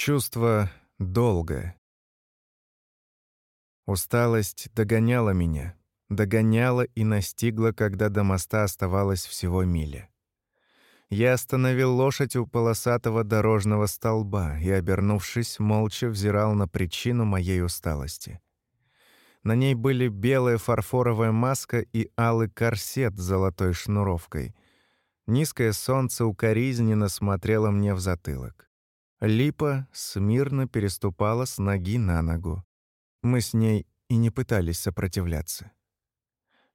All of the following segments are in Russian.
Чувство долга. Усталость догоняла меня, догоняла и настигла, когда до моста оставалось всего миля. Я остановил лошадь у полосатого дорожного столба и, обернувшись, молча взирал на причину моей усталости. На ней были белая фарфоровая маска и алый корсет с золотой шнуровкой. Низкое солнце укоризненно смотрело мне в затылок. Липа смирно переступала с ноги на ногу. Мы с ней и не пытались сопротивляться.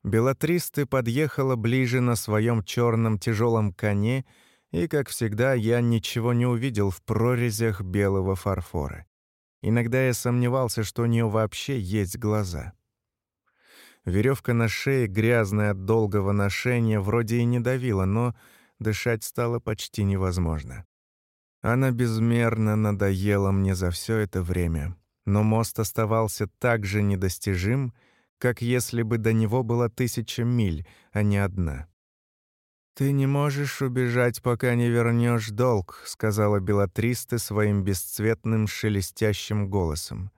Белатристы подъехала ближе на своем черном тяжелом коне, и, как всегда, я ничего не увидел в прорезях белого фарфора. Иногда я сомневался, что у нее вообще есть глаза. Веревка на шее, грязная от долгого ношения, вроде и не давила, но дышать стало почти невозможно. Она безмерно надоела мне за все это время, но мост оставался так же недостижим, как если бы до него было тысяча миль, а не одна. «Ты не можешь убежать, пока не вернешь долг», — сказала Белатристе своим бесцветным шелестящим голосом.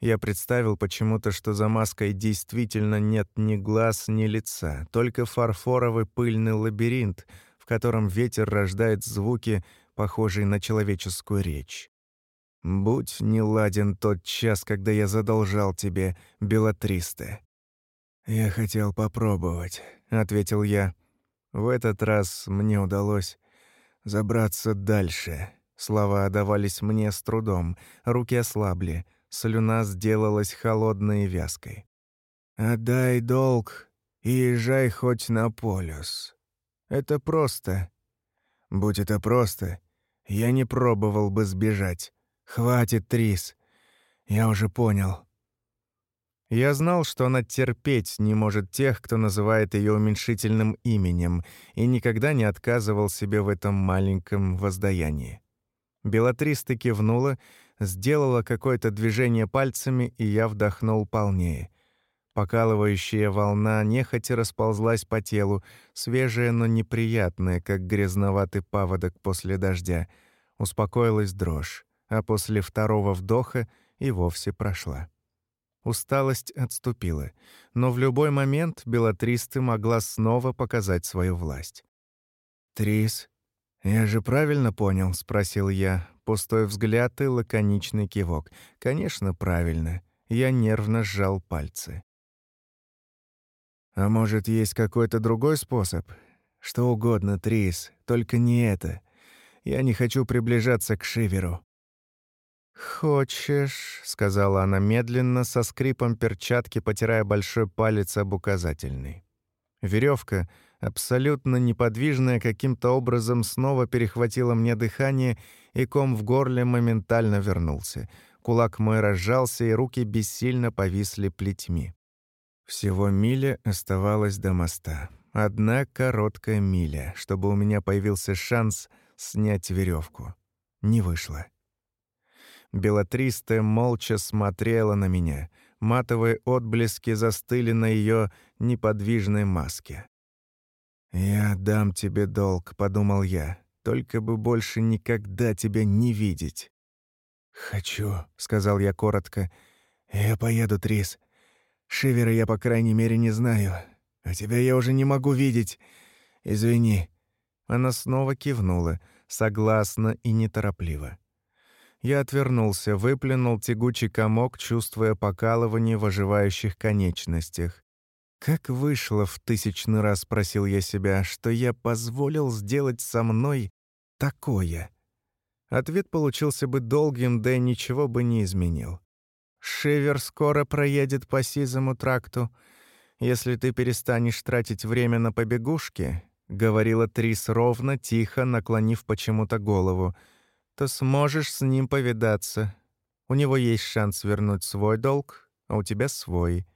Я представил почему-то, что за маской действительно нет ни глаз, ни лица, только фарфоровый пыльный лабиринт, в котором ветер рождает звуки, похожие на человеческую речь. Будь не ладен тот час, когда я задолжал тебе, Белатристе. «Я хотел попробовать», — ответил я. В этот раз мне удалось забраться дальше. Слова давались мне с трудом, руки ослабли, слюна сделалась холодной и вязкой. «Отдай долг и езжай хоть на полюс. Это просто. Будь это просто, я не пробовал бы сбежать. «Хватит, Трис. Я уже понял». Я знал, что она терпеть не может тех, кто называет ее уменьшительным именем, и никогда не отказывал себе в этом маленьком воздаянии. Белатриста кивнула, сделала какое-то движение пальцами, и я вдохнул полнее. Покалывающая волна нехотя расползлась по телу, свежая, но неприятная, как грязноватый паводок после дождя. Успокоилась дрожь а после второго вдоха и вовсе прошла. Усталость отступила, но в любой момент Белатристы могла снова показать свою власть. «Трис, я же правильно понял?» — спросил я. Пустой взгляд и лаконичный кивок. «Конечно, правильно». Я нервно сжал пальцы. «А может, есть какой-то другой способ?» «Что угодно, Трис, только не это. Я не хочу приближаться к Шиверу». «Хочешь», — сказала она медленно, со скрипом перчатки, потирая большой палец об указательный. Веревка, абсолютно неподвижная, каким-то образом снова перехватила мне дыхание, и ком в горле моментально вернулся. Кулак мой разжался, и руки бессильно повисли плетьми. Всего миля оставалось до моста. Одна короткая миля, чтобы у меня появился шанс снять веревку. Не вышло. Белатристая молча смотрела на меня. Матовые отблески застыли на ее неподвижной маске. «Я дам тебе долг», — подумал я, — «только бы больше никогда тебя не видеть». «Хочу», — сказал я коротко. «Я поеду, Трис. Шивера я, по крайней мере, не знаю. А тебя я уже не могу видеть. Извини». Она снова кивнула, согласно и неторопливо. Я отвернулся, выплюнул тягучий комок, чувствуя покалывание в оживающих конечностях. Как вышло в тысячный раз, спросил я себя, что я позволил сделать со мной такое? Ответ получился бы долгим, да и ничего бы не изменил. «Шивер скоро проедет по сизому тракту. Если ты перестанешь тратить время на побегушки», — говорила Трис ровно, тихо, наклонив почему-то голову — то сможешь с ним повидаться. У него есть шанс вернуть свой долг, а у тебя свой.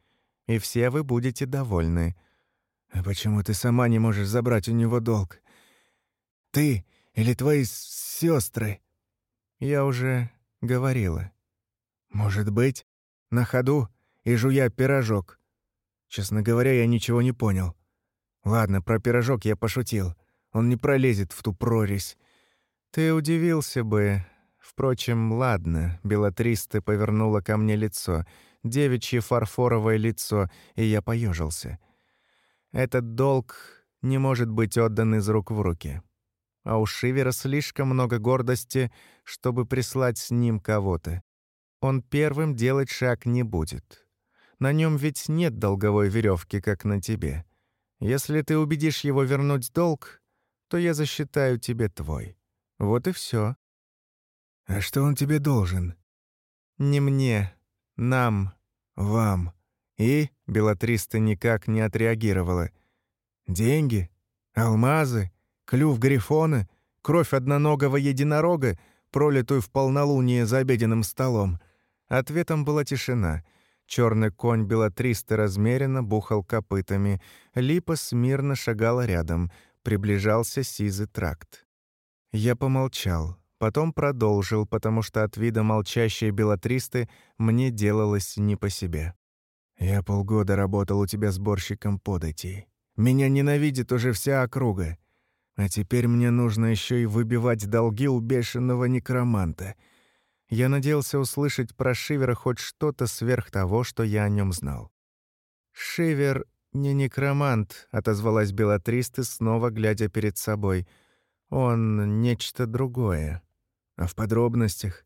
И все вы будете довольны. А почему ты сама не можешь забрать у него долг? Ты или твои сестры? Я уже говорила. Может быть, на ходу и жуя пирожок. Честно говоря, я ничего не понял. Ладно, про пирожок я пошутил. Он не пролезет в ту прорезь. Ты удивился бы. Впрочем, ладно, Белатриста повернула ко мне лицо, девичье фарфоровое лицо, и я поежился. Этот долг не может быть отдан из рук в руки. А у Шивера слишком много гордости, чтобы прислать с ним кого-то. Он первым делать шаг не будет. На нем ведь нет долговой веревки, как на тебе. Если ты убедишь его вернуть долг, то я засчитаю тебе твой. Вот и все. А что он тебе должен? Не мне, нам, вам. И Белатриста никак не отреагировала. Деньги? Алмазы? Клюв грифона? Кровь одноногого единорога, пролитую в полнолуние за обеденным столом? Ответом была тишина. Черный конь Белатристы размеренно бухал копытами. Липа смирно шагала рядом. Приближался сизый тракт. Я помолчал, потом продолжил, потому что от вида молчащей Белатристы мне делалось не по себе. «Я полгода работал у тебя сборщиком податей. Меня ненавидит уже вся округа. А теперь мне нужно еще и выбивать долги у бешеного некроманта. Я надеялся услышать про Шивера хоть что-то сверх того, что я о нем знал. «Шивер не некромант», — отозвалась Белатриста, снова глядя перед собой. «Он нечто другое. А в подробностях?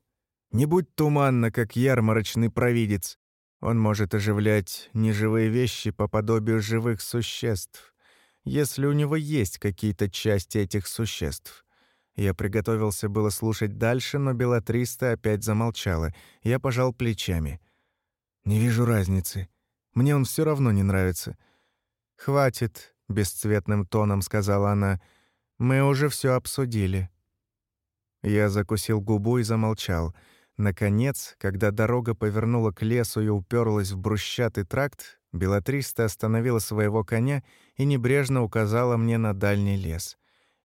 Не будь туманно, как ярмарочный провидец. Он может оживлять неживые вещи по подобию живых существ, если у него есть какие-то части этих существ. Я приготовился было слушать дальше, но Белатриста опять замолчала. Я пожал плечами. «Не вижу разницы. Мне он все равно не нравится». «Хватит», — бесцветным тоном сказала она. «Мы уже все обсудили». Я закусил губу и замолчал — Наконец, когда дорога повернула к лесу и уперлась в брусчатый тракт, Белатриста остановила своего коня и небрежно указала мне на дальний лес.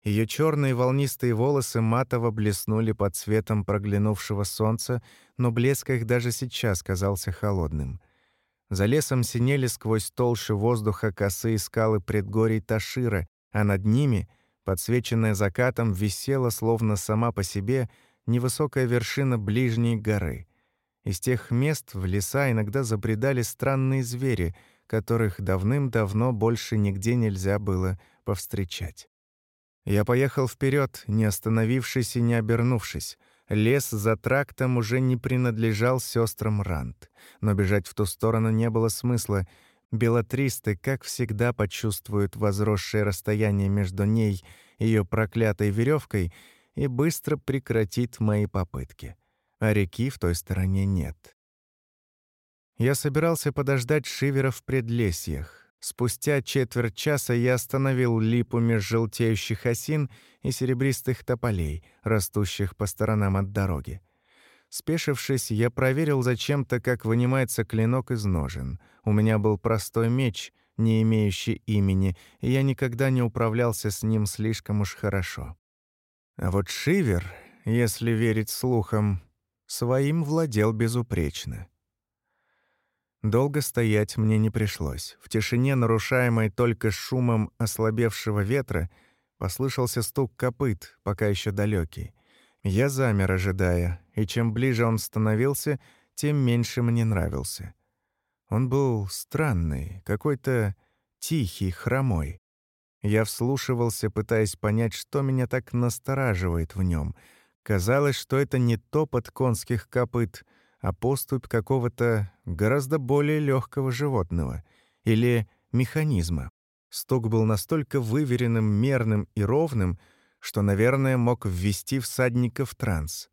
Ее черные волнистые волосы матово блеснули под светом проглянувшего солнца, но блеск их даже сейчас казался холодным. За лесом синели сквозь толщу воздуха косые скалы предгорий Ташира, а над ними, подсвеченная закатом, висела, словно сама по себе, невысокая вершина ближней горы. Из тех мест в леса иногда забредали странные звери, которых давным-давно больше нигде нельзя было повстречать. Я поехал вперед, не остановившись и не обернувшись. Лес за трактом уже не принадлежал сестрам Рант, но бежать в ту сторону не было смысла. Белатристы, как всегда, почувствуют возросшее расстояние между ней и ее проклятой веревкой и быстро прекратит мои попытки. А реки в той стороне нет. Я собирался подождать Шивера в предлесьях. Спустя четверть часа я остановил липу меж желтеющих осин и серебристых тополей, растущих по сторонам от дороги. Спешившись, я проверил зачем-то, как вынимается клинок из ножен. У меня был простой меч, не имеющий имени, и я никогда не управлялся с ним слишком уж хорошо. А вот Шивер, если верить слухам, своим владел безупречно. Долго стоять мне не пришлось. В тишине, нарушаемой только шумом ослабевшего ветра, послышался стук копыт, пока еще далекий. Я замер, ожидая, и чем ближе он становился, тем меньше мне нравился. Он был странный, какой-то тихий, хромой. Я вслушивался, пытаясь понять, что меня так настораживает в нем. Казалось, что это не топот конских копыт, а поступь какого-то гораздо более легкого животного или механизма. Стук был настолько выверенным, мерным и ровным, что, наверное, мог ввести всадника в транс.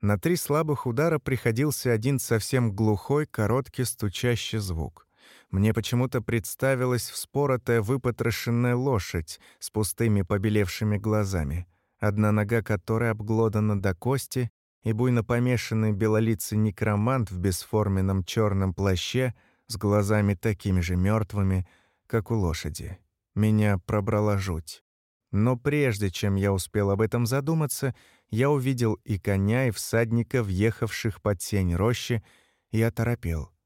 На три слабых удара приходился один совсем глухой, короткий стучащий звук. Мне почему-то представилась вспоротая выпотрошенная лошадь с пустыми побелевшими глазами, одна нога которой обглодана до кости, и буйно помешанный белолицый некромант в бесформенном черном плаще с глазами такими же мертвыми, как у лошади. Меня пробрала жуть. Но прежде чем я успел об этом задуматься, я увидел и коня, и всадника, въехавших под сень рощи, и оторопел —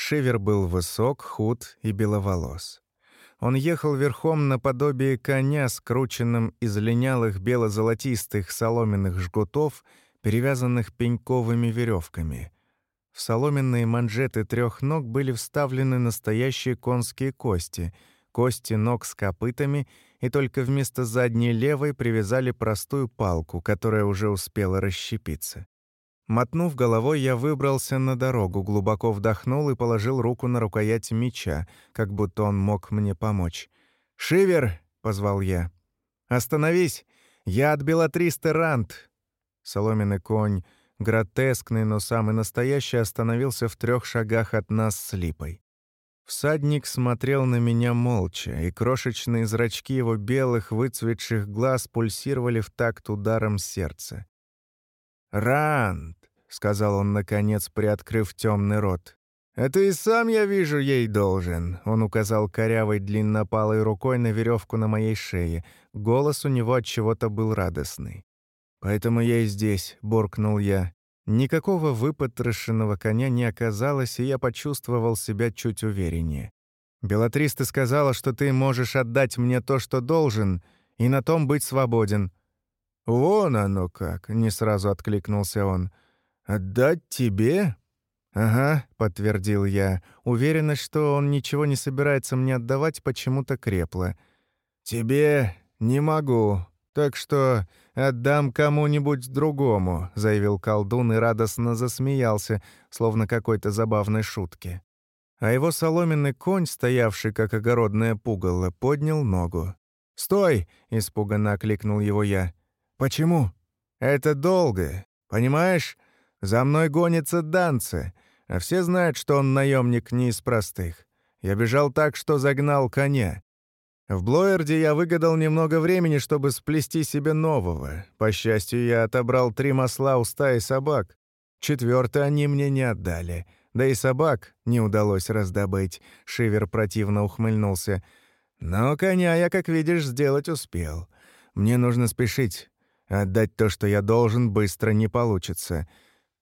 Шивер был высок, худ и беловолос. Он ехал верхом наподобие коня, скрученным из линялых бело-золотистых соломенных жгутов, перевязанных пеньковыми веревками. В соломенные манжеты трех ног были вставлены настоящие конские кости, кости ног с копытами, и только вместо задней левой привязали простую палку, которая уже успела расщепиться. Мотнув головой, я выбрался на дорогу, глубоко вдохнул и положил руку на рукоять меча, как будто он мог мне помочь. «Шивер!» — позвал я. «Остановись! Я от Белатристы Рант!» Соломенный конь, гротескный, но самый настоящий, остановился в трех шагах от нас с липой. Всадник смотрел на меня молча, и крошечные зрачки его белых выцветших глаз пульсировали в такт ударом сердца. «Ранд!» — сказал он, наконец, приоткрыв темный рот. «Это и сам я вижу ей должен», — он указал корявой длиннопалой рукой на веревку на моей шее. Голос у него от чего-то был радостный. «Поэтому я и здесь», — буркнул я. Никакого выпотрошенного коня не оказалось, и я почувствовал себя чуть увереннее. «Белатриста сказала, что ты можешь отдать мне то, что должен, и на том быть свободен». «Вон оно как!» — не сразу откликнулся он. «Отдать тебе?» «Ага», — подтвердил я. Уверенность, что он ничего не собирается мне отдавать, почему-то крепла. «Тебе не могу, так что отдам кому-нибудь другому», — заявил колдун и радостно засмеялся, словно какой-то забавной шутки. А его соломенный конь, стоявший как огородное пугало, поднял ногу. «Стой!» — испуганно окликнул его я. «Почему?» «Это долго. Понимаешь? За мной гонится Данце, а все знают, что он наемник не из простых. Я бежал так, что загнал коня. В Блоерде я выгадал немного времени, чтобы сплести себе нового. По счастью, я отобрал три масла у стаи собак. Четвертый они мне не отдали. Да и собак не удалось раздобыть. Шивер противно ухмыльнулся. Но коня я, как видишь, сделать успел. Мне нужно спешить. Отдать то, что я должен, быстро не получится.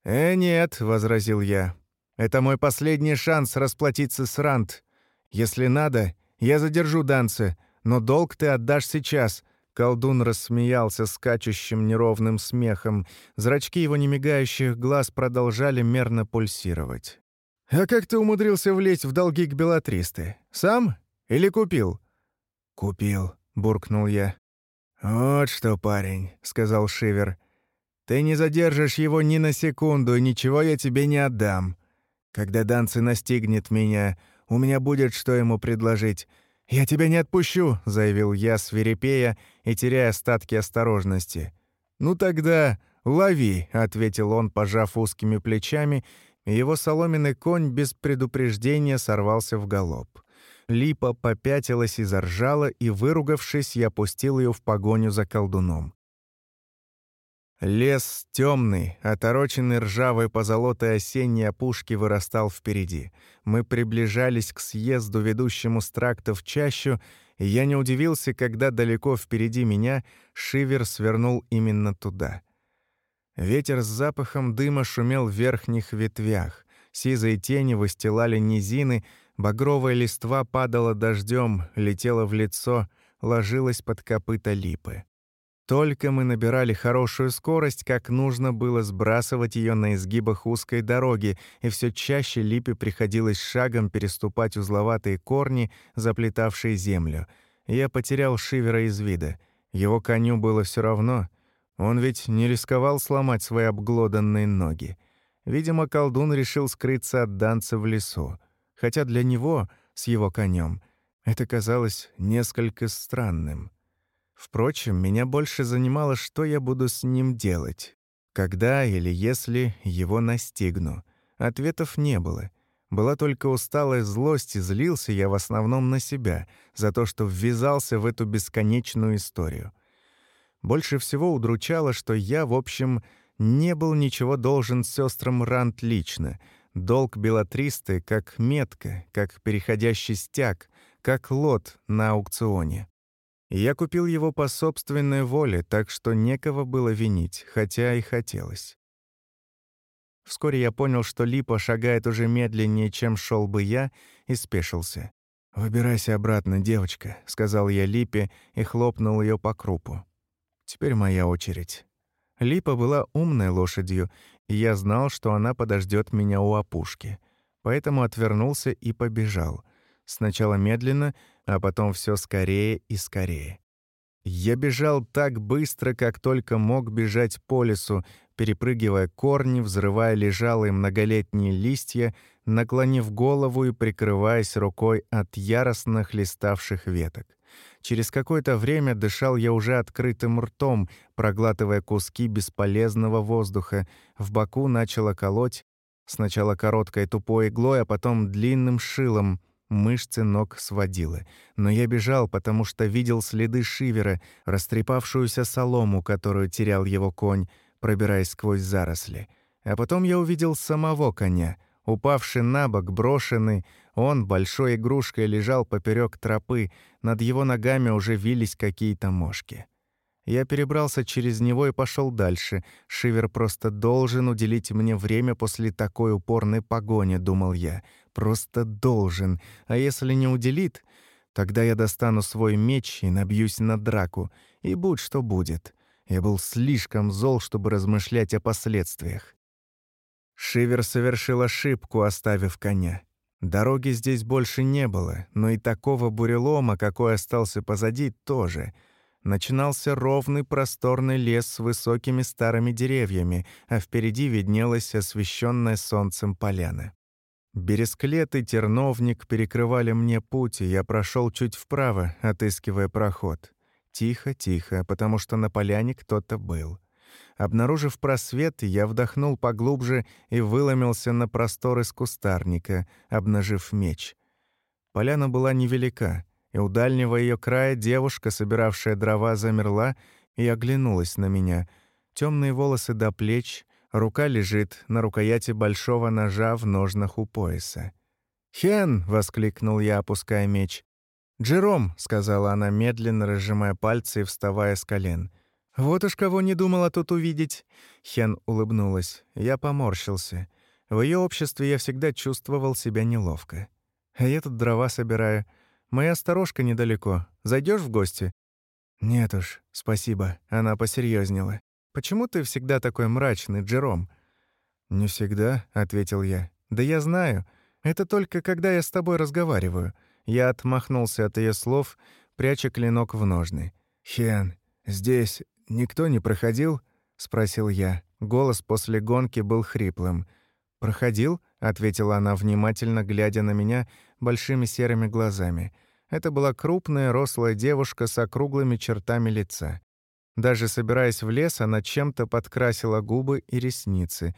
«Э, нет», — возразил я. «Это мой последний шанс расплатиться с Рант. Если надо, я задержу Данце, но долг ты отдашь сейчас». Колдун рассмеялся скачущим неровным смехом. Зрачки его немигающих глаз продолжали мерно пульсировать. «А как ты умудрился влезть в долги к Белатристы? Сам или купил?» «Купил», — буркнул я. «Вот что, парень», — сказал Шивер. «Ты не задержишь его ни на секунду, и ничего я тебе не отдам. Когда Данцы настигнет меня, у меня будет что ему предложить. Я тебя не отпущу», — заявил я, свирепея и теряя остатки осторожности. «Ну тогда лови», — ответил он, пожав узкими плечами, и его соломенный конь без предупреждения сорвался в галоп. Липа попятилась и заржала, и, выругавшись, я пустил ее в погоню за колдуном. Лес темный, отороченный ржавой позолотой осенней опушки вырастал впереди. Мы приближались к съезду, ведущему с тракта в чащу, и я не удивился, когда далеко впереди меня Шивер свернул именно туда. Ветер с запахом дыма шумел в верхних ветвях. Сизые тени выстилали низины, Багровая листва падала дождем, летела в лицо, ложилась под копыта липы. Только мы набирали хорошую скорость, как нужно было сбрасывать ее на изгибах узкой дороги, и все чаще липе приходилось шагом переступать узловатые корни, заплетавшие землю. Я потерял Шивера из вида. Его коню было все равно. Он ведь не рисковал сломать свои обглоданные ноги. Видимо, колдун решил скрыться от данца в лесу хотя для него, с его конем, это казалось несколько странным. Впрочем, меня больше занимало, что я буду с ним делать, когда или если его настигну. Ответов не было. Была только усталая злость, и злился я в основном на себя за то, что ввязался в эту бесконечную историю. Больше всего удручало, что я, в общем, не был ничего должен сестрам Рант лично — Долг Белатристы как метка, как переходящий стяг, как лот на аукционе. Я купил его по собственной воле, так что некого было винить, хотя и хотелось. Вскоре я понял, что Липа шагает уже медленнее, чем шел бы я, и спешился. «Выбирайся обратно, девочка», — сказал я Липе и хлопнул ее по крупу. «Теперь моя очередь». Липа была умной лошадью, и я знал, что она подождет меня у опушки. Поэтому отвернулся и побежал. Сначала медленно, а потом все скорее и скорее. Я бежал так быстро, как только мог бежать по лесу, перепрыгивая корни, взрывая лежалые многолетние листья, наклонив голову и прикрываясь рукой от яростно хлеставших веток. Через какое-то время дышал я уже открытым ртом, проглатывая куски бесполезного воздуха. В боку начало колоть, сначала короткой тупой иглой, а потом длинным шилом — Мышцы ног сводило. Но я бежал, потому что видел следы шивера, растрепавшуюся солому, которую терял его конь, пробираясь сквозь заросли. А потом я увидел самого коня. Упавший на бок, брошенный, он большой игрушкой лежал поперек тропы, над его ногами уже вились какие-то мошки. Я перебрался через него и пошел дальше. Шивер просто должен уделить мне время после такой упорной погони, думал я. Просто должен. А если не уделит, тогда я достану свой меч и набьюсь на драку. И будь что будет. Я был слишком зол, чтобы размышлять о последствиях. Шивер совершил ошибку, оставив коня. Дороги здесь больше не было, но и такого бурелома, какой остался позади, тоже — Начинался ровный просторный лес с высокими старыми деревьями, а впереди виднелась освещенная солнцем поляна. Бересклет и терновник перекрывали мне путь, и я прошел чуть вправо, отыскивая проход. Тихо, тихо, потому что на поляне кто-то был. Обнаружив просвет, я вдохнул поглубже и выломился на простор из кустарника, обнажив меч. Поляна была невелика — и у дальнего ее края девушка, собиравшая дрова, замерла и оглянулась на меня. Темные волосы до плеч, рука лежит на рукояти большого ножа в ножнах у пояса. «Хен!» — воскликнул я, опуская меч. «Джером!» — сказала она, медленно разжимая пальцы и вставая с колен. «Вот уж кого не думала тут увидеть!» Хен улыбнулась. Я поморщился. В ее обществе я всегда чувствовал себя неловко. А я тут дрова собираю. Моя сторожка недалеко. Зайдешь в гости?» «Нет уж, спасибо». Она посерьезнела. «Почему ты всегда такой мрачный, Джером?» «Не всегда», — ответил я. «Да я знаю. Это только когда я с тобой разговариваю». Я отмахнулся от ее слов, пряча клинок в ножны. «Хен, здесь никто не проходил?» — спросил я. Голос после гонки был хриплым. «Проходил?» — ответила она, внимательно глядя на меня большими серыми глазами. Это была крупная, рослая девушка с округлыми чертами лица. Даже собираясь в лес, она чем-то подкрасила губы и ресницы.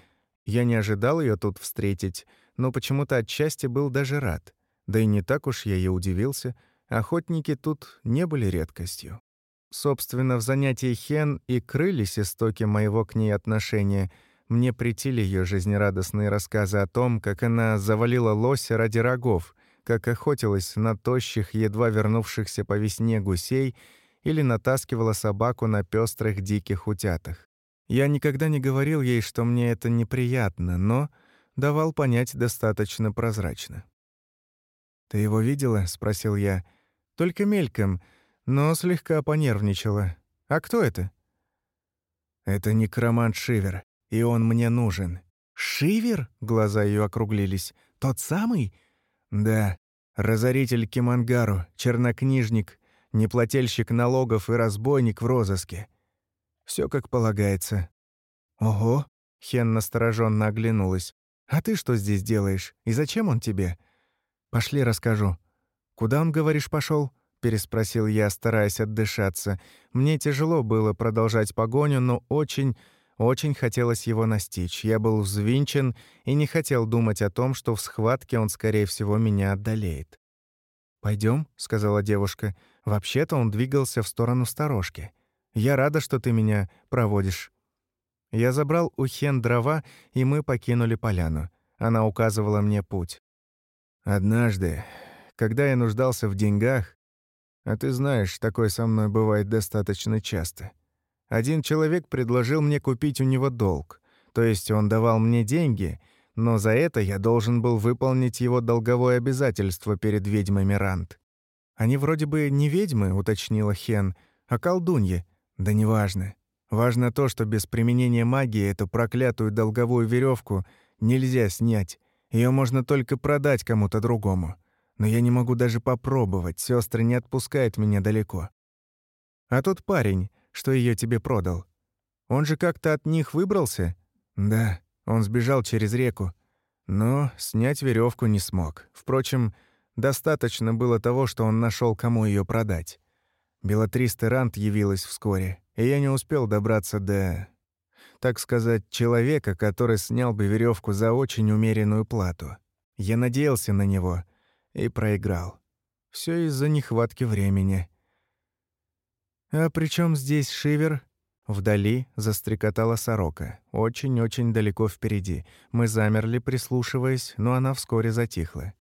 Я не ожидал ее тут встретить, но почему-то отчасти был даже рад. Да и не так уж я ей удивился. Охотники тут не были редкостью. Собственно, в занятии Хен и крылись истоки моего к ней отношения — мне притили ее жизнерадостные рассказы о том, как она завалила лося ради рогов, как охотилась на тощих, едва вернувшихся по весне гусей или натаскивала собаку на пестрых диких утятах. Я никогда не говорил ей, что мне это неприятно, но давал понять достаточно прозрачно. «Ты его видела?» — спросил я. «Только мельком, но слегка понервничала. А кто это?» «Это некромант Шивер и он мне нужен». «Шивер?» — глаза ее округлились. «Тот самый?» «Да. Разоритель Кимангару, чернокнижник, неплательщик налогов и разбойник в розыске. Все как полагается». «Ого!» — Хен настороженно оглянулась. «А ты что здесь делаешь? И зачем он тебе?» «Пошли, расскажу». «Куда он, говоришь, пошел? переспросил я, стараясь отдышаться. Мне тяжело было продолжать погоню, но очень очень хотелось его настичь. Я был взвинчен и не хотел думать о том, что в схватке он, скорее всего, меня отдалеет. Пойдем, сказала девушка. «Вообще-то он двигался в сторону сторожки. Я рада, что ты меня проводишь». Я забрал у Хен дрова, и мы покинули поляну. Она указывала мне путь. «Однажды, когда я нуждался в деньгах, а ты знаешь, такое со мной бывает достаточно часто, один человек предложил мне купить у него долг. То есть он давал мне деньги, но за это я должен был выполнить его долговое обязательство перед ведьмами Рант. «Они вроде бы не ведьмы», — уточнила Хен, — «а колдуньи. Да неважно. Важно то, что без применения магии эту проклятую долговую веревку нельзя снять. Ее можно только продать кому-то другому. Но я не могу даже попробовать, сестры не отпускают меня далеко. А тот парень, что ее тебе продал, он же как-то от них выбрался? Да, он сбежал через реку. Но снять веревку не смог. Впрочем, достаточно было того, что он нашел, кому ее продать. Белатриста Рант явилась вскоре, и я не успел добраться до, так сказать, человека, который снял бы веревку за очень умеренную плату. Я надеялся на него и проиграл. Все из-за нехватки времени. «А при чем здесь Шивер?» Вдали застрекотала сорока. Очень-очень далеко впереди. Мы замерли, прислушиваясь, но она вскоре затихла.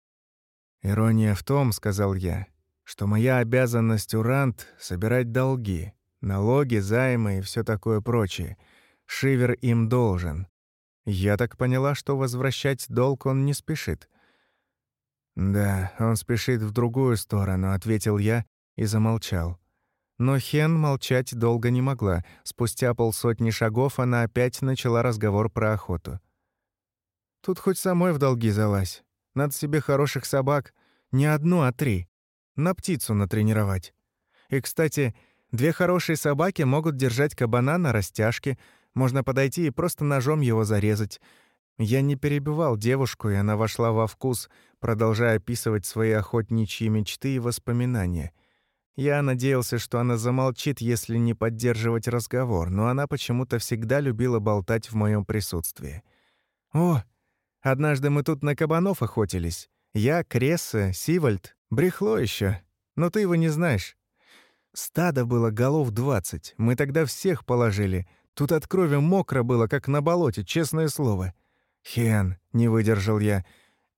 «Ирония в том, — сказал я, — что моя обязанность Урант — собирать долги, налоги, займы и все такое прочее. Шивер им должен. Я так поняла, что возвращать долг он не спешит. «Да, он спешит в другую сторону», — ответил я и замолчал. Но Хен молчать долго не могла. Спустя полсотни шагов она опять начала разговор про охоту. «Тут хоть самой в долги залазь. Надо себе хороших собак. Не одну, а три. На птицу натренировать. И, кстати, две хорошие собаки могут держать кабана на растяжке. Можно подойти и просто ножом его зарезать. Я не перебивал девушку, и она вошла во вкус, продолжая описывать свои охотничьи мечты и воспоминания — я надеялся, что она замолчит, если не поддерживать разговор, но она почему-то всегда любила болтать в моем присутствии. «О, однажды мы тут на кабанов охотились. Я, Кресса, Сивальд, брехло еще. Но ты его не знаешь. Стадо было голов двадцать. Мы тогда всех положили. Тут от крови мокро было, как на болоте, честное слово. Хен, не выдержал я,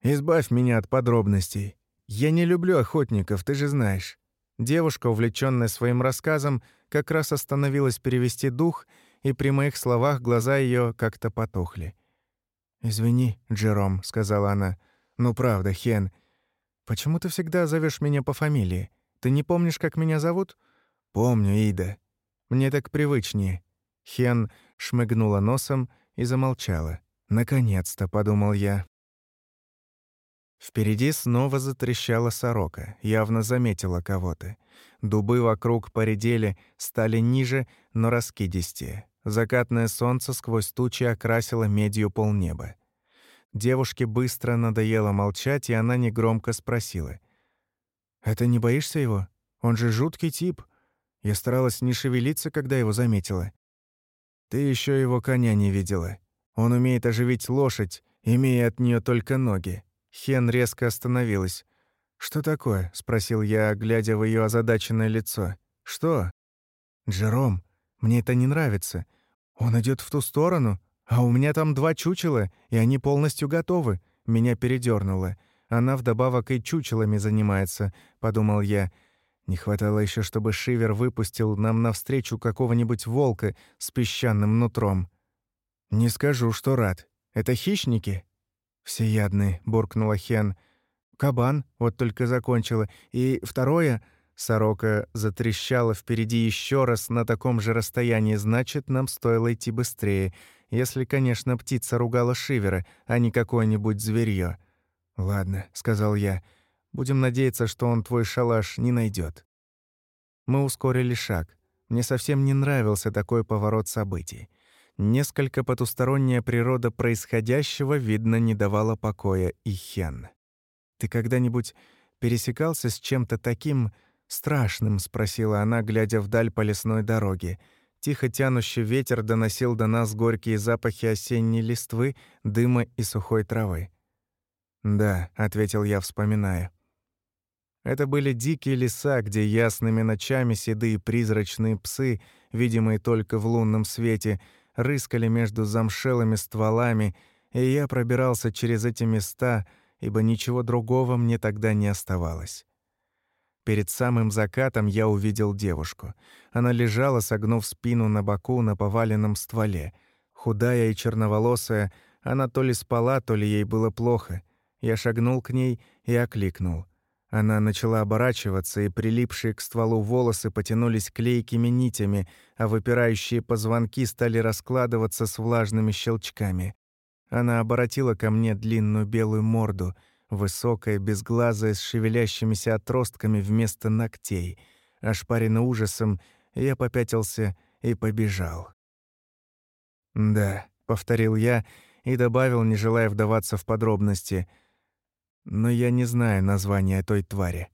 избавь меня от подробностей. Я не люблю охотников, ты же знаешь. Девушка, увлечённая своим рассказом, как раз остановилась перевести дух, и при моих словах глаза её как-то потухли. «Извини, Джером», — сказала она. «Ну правда, Хен. Почему ты всегда зовёшь меня по фамилии? Ты не помнишь, как меня зовут?» «Помню, Ида. Мне так привычнее». Хен шмыгнула носом и замолчала. «Наконец-то», — подумал я. Впереди снова затрещала сорока, явно заметила кого-то. Дубы вокруг поредели, стали ниже, но раскидистее. Закатное солнце сквозь тучи окрасило медью полнеба. Девушке быстро надоело молчать, и она негромко спросила. «Это не боишься его? Он же жуткий тип». Я старалась не шевелиться, когда его заметила. «Ты еще его коня не видела. Он умеет оживить лошадь, имея от нее только ноги. Хен резко остановилась. «Что такое?» — спросил я, глядя в ее озадаченное лицо. «Что?» «Джером, мне это не нравится. Он идет в ту сторону, а у меня там два чучела, и они полностью готовы». Меня передернуло. Она вдобавок и чучелами занимается, подумал я. Не хватало еще, чтобы Шивер выпустил нам навстречу какого-нибудь волка с песчаным нутром. Не скажу, что рад. Это хищники? «Всеядный», — буркнула Хен. «Кабан», — вот только закончила. «И второе...» Сорока затрещала впереди еще раз на таком же расстоянии, значит, нам стоило идти быстрее. Если, конечно, птица ругала Шивера, а не какое-нибудь зверье. «Ладно», — сказал я. «Будем надеяться, что он твой шалаш не найдет. Мы ускорили шаг. Мне совсем не нравился такой поворот событий. Несколько потусторонняя природа происходящего, видно, не давала покоя и Хен. «Ты когда-нибудь пересекался с чем-то таким страшным?» — спросила она, глядя вдаль по лесной дороге. Тихо тянущий ветер доносил до нас горькие запахи осенней листвы, дыма и сухой травы. «Да», — ответил я, вспоминая. Это были дикие леса, где ясными ночами седые призрачные псы, видимые только в лунном свете, — рыскали между замшелыми стволами, и я пробирался через эти места, ибо ничего другого мне тогда не оставалось. Перед самым закатом я увидел девушку. Она лежала, согнув спину на боку на поваленном стволе. Худая и черноволосая, она то ли спала, то ли ей было плохо. Я шагнул к ней и окликнул. Она начала оборачиваться, и прилипшие к стволу волосы потянулись клейкими нитями, а выпирающие позвонки стали раскладываться с влажными щелчками. Она оборотила ко мне длинную белую морду, высокая, безглазая, с шевелящимися отростками вместо ногтей. Ошпаренный ужасом, я попятился и побежал. «Да», — повторил я и добавил, не желая вдаваться в подробности — но я не знаю названия той твари.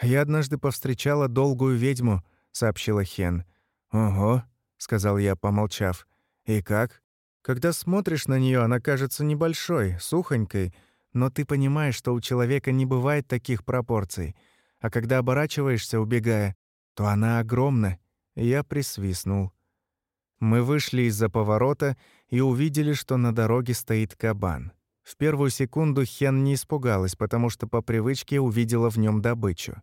«Я однажды повстречала долгую ведьму», — сообщила Хен. «Ого», — сказал я, помолчав. «И как?» «Когда смотришь на нее, она кажется небольшой, сухонькой, но ты понимаешь, что у человека не бывает таких пропорций. А когда оборачиваешься, убегая, то она огромна». Я присвистнул. Мы вышли из-за поворота и увидели, что на дороге стоит кабан. В первую секунду Хен не испугалась, потому что по привычке увидела в нем добычу.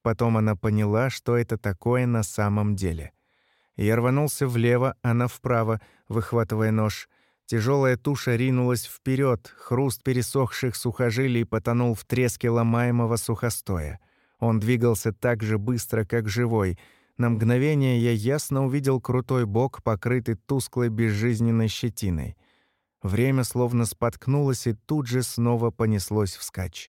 Потом она поняла, что это такое на самом деле. Я рванулся влево, она вправо, выхватывая нож. Тяжелая туша ринулась вперед, хруст пересохших сухожилий потонул в треске ломаемого сухостоя. Он двигался так же быстро, как живой. На мгновение я ясно увидел крутой бок, покрытый тусклой безжизненной щетиной. Время словно споткнулось и тут же снова понеслось вскачь.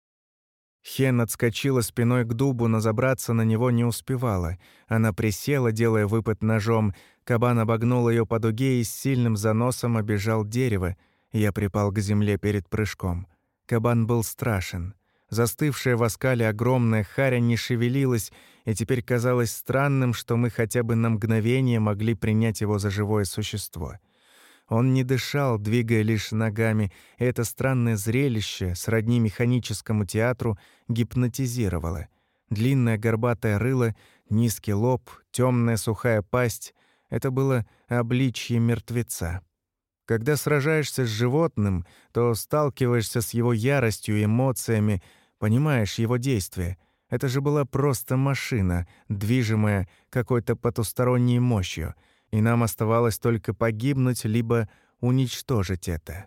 Хен отскочила спиной к дубу, но забраться на него не успевала. Она присела, делая выпад ножом. Кабан обогнул ее по дуге и с сильным заносом обежал дерево. Я припал к земле перед прыжком. Кабан был страшен. Застывшая в оскале огромная харя не шевелилась, и теперь казалось странным, что мы хотя бы на мгновение могли принять его за живое существо. Он не дышал, двигая лишь ногами, и это странное зрелище, сродни механическому театру, гипнотизировало. Длинное горбатое рыло, низкий лоб, темная сухая пасть — это было обличье мертвеца. Когда сражаешься с животным, то сталкиваешься с его яростью, эмоциями, понимаешь его действия. Это же была просто машина, движимая какой-то потусторонней мощью — и нам оставалось только погибнуть либо уничтожить это.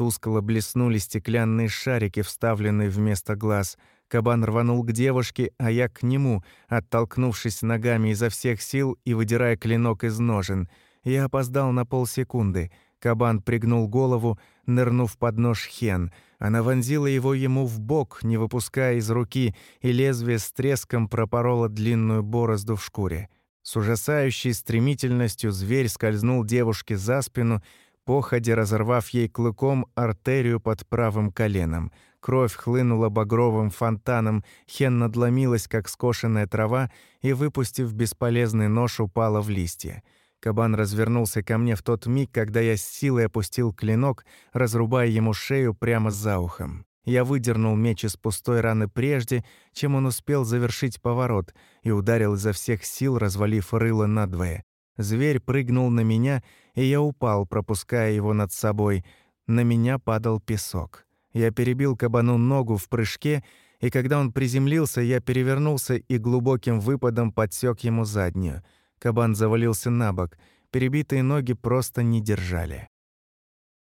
Тускло блеснули стеклянные шарики, вставленные вместо глаз. Кабан рванул к девушке, а я к нему, оттолкнувшись ногами изо всех сил и выдирая клинок из ножен. Я опоздал на полсекунды. Кабан пригнул голову, нырнув под нож Хен. Она вонзила его ему в бок, не выпуская из руки, и лезвие с треском пропороло длинную борозду в шкуре. С ужасающей стремительностью зверь скользнул девушке за спину, походя разорвав ей клыком артерию под правым коленом. Кровь хлынула багровым фонтаном, хен надломилась, как скошенная трава, и, выпустив бесполезный нож, упала в листья. Кабан развернулся ко мне в тот миг, когда я с силой опустил клинок, разрубая ему шею прямо за ухом. Я выдернул меч из пустой раны прежде, чем он успел завершить поворот, и ударил изо всех сил, развалив рыло надвое. Зверь прыгнул на меня, и я упал, пропуская его над собой. На меня падал песок. Я перебил кабану ногу в прыжке, и когда он приземлился, я перевернулся и глубоким выпадом подсек ему заднюю. Кабан завалился на бок. Перебитые ноги просто не держали.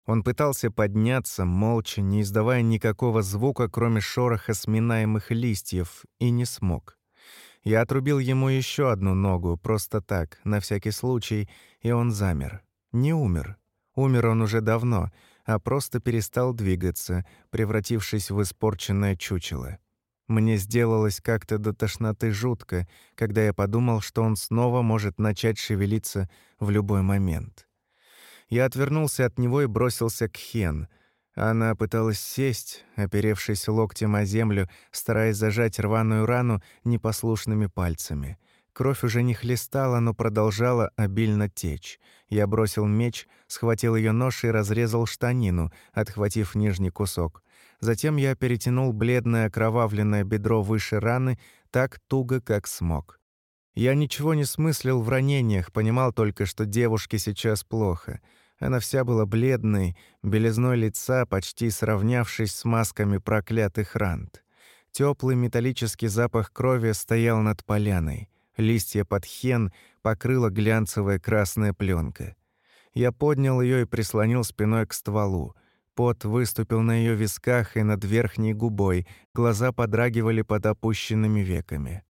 Он пытался подняться, молча, не издавая никакого звука, кроме шороха сминаемых листьев, и не смог. Я отрубил ему еще одну ногу, просто так, на всякий случай, и он замер. Не умер. Умер он уже давно, а просто перестал двигаться, превратившись в испорченное чучело. Мне сделалось как-то до тошноты жутко, когда я подумал, что он снова может начать шевелиться в любой момент. Я отвернулся от него и бросился к Хен. Она пыталась сесть, оперевшись локтем о землю, стараясь зажать рваную рану непослушными пальцами. Кровь уже не хлестала, но продолжала обильно течь. Я бросил меч, схватил ее нож и разрезал штанину, отхватив нижний кусок. Затем я перетянул бледное окровавленное бедро выше раны так туго, как смог. Я ничего не смыслил в ранениях, понимал только, что девушке сейчас плохо. Она вся была бледной, белизной лица, почти сравнявшись с масками проклятых рант. Теплый металлический запах крови стоял над поляной. Листья под хен покрыла глянцевая красная пленка. Я поднял ее и прислонил спиной к стволу. Пот выступил на ее висках и над верхней губой, глаза подрагивали под опущенными веками.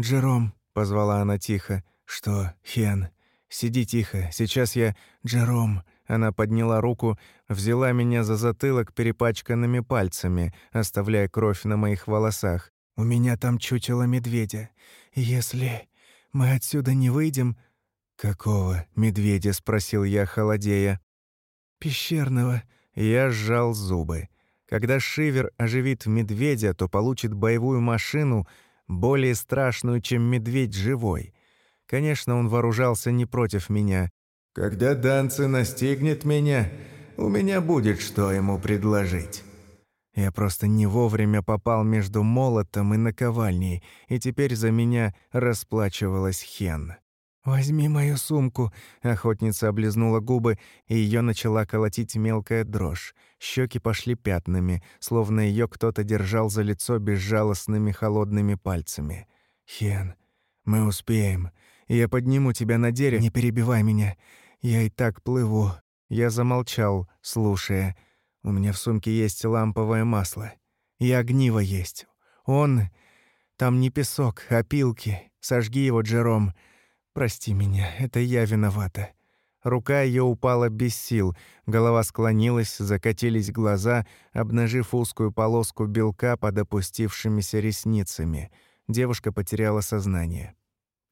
«Джером», — позвала она тихо. «Что, Хен? Сиди тихо, сейчас я...» «Джером». Она подняла руку, взяла меня за затылок перепачканными пальцами, оставляя кровь на моих волосах. «У меня там чучело медведя. Если мы отсюда не выйдем...» «Какого медведя?» — спросил я, холодея. «Пещерного». Я сжал зубы. Когда Шивер оживит медведя, то получит боевую машину, более страшную, чем медведь живой. Конечно, он вооружался не против меня. «Когда Данце настигнет меня, у меня будет что ему предложить». Я просто не вовремя попал между молотом и наковальней, и теперь за меня расплачивалась Хен. «Возьми мою сумку», — охотница облизнула губы, и ее начала колотить мелкая дрожь. Щеки пошли пятнами, словно ее кто-то держал за лицо безжалостными холодными пальцами. «Хен, мы успеем. Я подниму тебя на дерево. Не перебивай меня. Я и так плыву». Я замолчал, слушая. У меня в сумке есть ламповое масло. И огниво есть. Он... Там не песок, а пилки. Сожги его, Джером. Прости меня, это я виновата». Рука ее упала без сил, голова склонилась, закатились глаза, обнажив узкую полоску белка под опустившимися ресницами. Девушка потеряла сознание.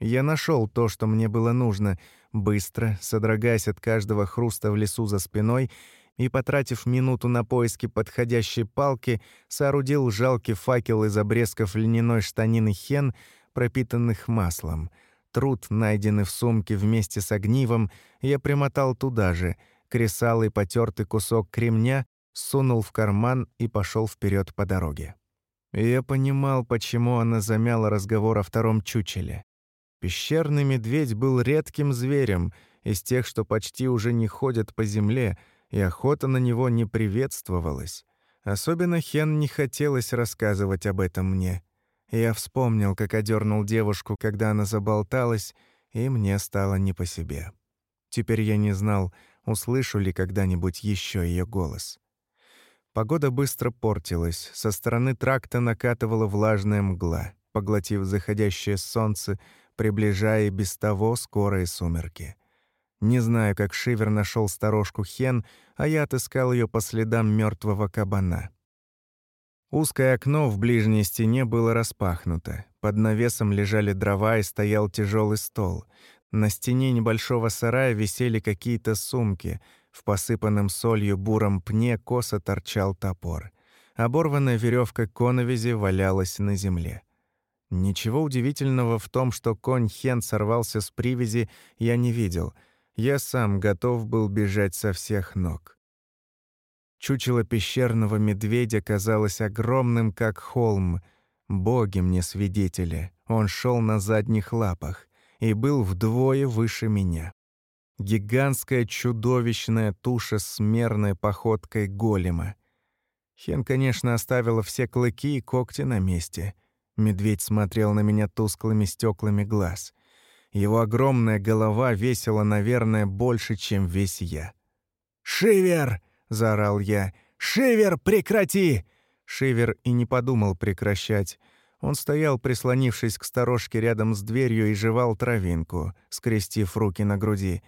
Я нашел то, что мне было нужно, быстро, содрогаясь от каждого хруста в лесу за спиной, и, потратив минуту на поиски подходящей палки, соорудил жалкий факел из обрезков льняной штанины хен, пропитанных маслом — Труд, найденный в сумке вместе с огнивом, я примотал туда же, кресалый потертый кусок кремня, сунул в карман и пошел вперед по дороге. И я понимал, почему она замяла разговор о втором чучеле. Пещерный медведь был редким зверем, из тех, что почти уже не ходят по земле, и охота на него не приветствовалась. Особенно Хен не хотелось рассказывать об этом мне. Я вспомнил, как одернул девушку, когда она заболталась, и мне стало не по себе. Теперь я не знал, услышу ли когда-нибудь еще ее голос. Погода быстро портилась, со стороны тракта накатывала влажная мгла, поглотив заходящее солнце, приближая без того скорые сумерки. Не знаю, как Шивер нашел сторожку Хен, а я отыскал ее по следам мертвого кабана. Узкое окно в ближней стене было распахнуто. Под навесом лежали дрова и стоял тяжелый стол. На стене небольшого сарая висели какие-то сумки. В посыпанном солью буром пне косо торчал топор. Оборванная веревка коновизи валялась на земле. Ничего удивительного в том, что конь Хен сорвался с привязи, я не видел. Я сам готов был бежать со всех ног. Чучело пещерного медведя казалось огромным, как холм. Боги мне свидетели, он шел на задних лапах и был вдвое выше меня. Гигантская чудовищная туша с мерной походкой голема. Хен, конечно, оставила все клыки и когти на месте. Медведь смотрел на меня тусклыми стеклами глаз. Его огромная голова весила, наверное, больше, чем весь я. «Шивер!» — заорал я. «Шивер, прекрати!» Шивер и не подумал прекращать. Он стоял, прислонившись к сторожке рядом с дверью и жевал травинку, скрестив руки на груди.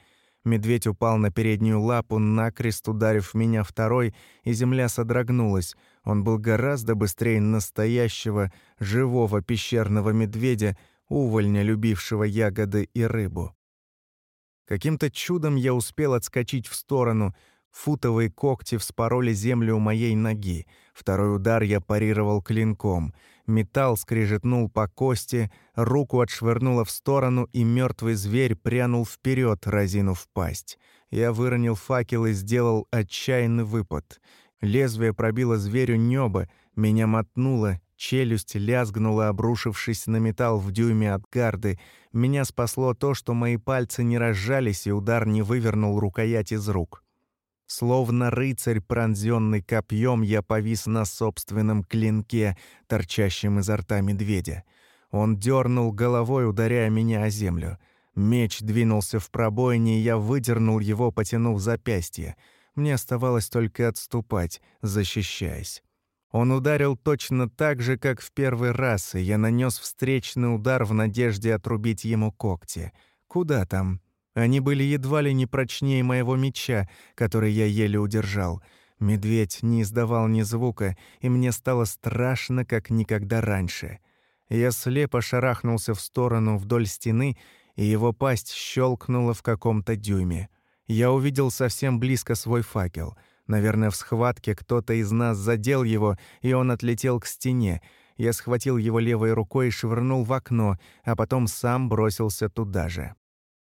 Медведь упал на переднюю лапу, накрест ударив меня второй, и земля содрогнулась. Он был гораздо быстрее настоящего, живого пещерного медведя, увольня, любившего ягоды и рыбу. Каким-то чудом я успел отскочить в сторону — Футовые когти вспороли землю у моей ноги. Второй удар я парировал клинком. Металл скрежетнул по кости, руку отшвырнуло в сторону, и мертвый зверь прянул вперед, разинув пасть. Я выронил факел и сделал отчаянный выпад. Лезвие пробило зверю небо, меня мотнуло, челюсть лязгнула, обрушившись на металл в дюйме от гарды. Меня спасло то, что мои пальцы не разжались, и удар не вывернул рукоять из рук. Словно рыцарь, пронзенный копьем, я повис на собственном клинке, торчащем изо рта медведя. Он дернул головой, ударяя меня о землю. Меч двинулся в пробойне, и я выдернул его, потянув запястье. Мне оставалось только отступать, защищаясь. Он ударил точно так же, как в первый раз, и я нанес встречный удар в надежде отрубить ему когти. Куда там? Они были едва ли не прочнее моего меча, который я еле удержал. Медведь не издавал ни звука, и мне стало страшно, как никогда раньше. Я слепо шарахнулся в сторону вдоль стены, и его пасть щелкнула в каком-то дюйме. Я увидел совсем близко свой факел — Наверное, в схватке кто-то из нас задел его, и он отлетел к стене. Я схватил его левой рукой и швырнул в окно, а потом сам бросился туда же.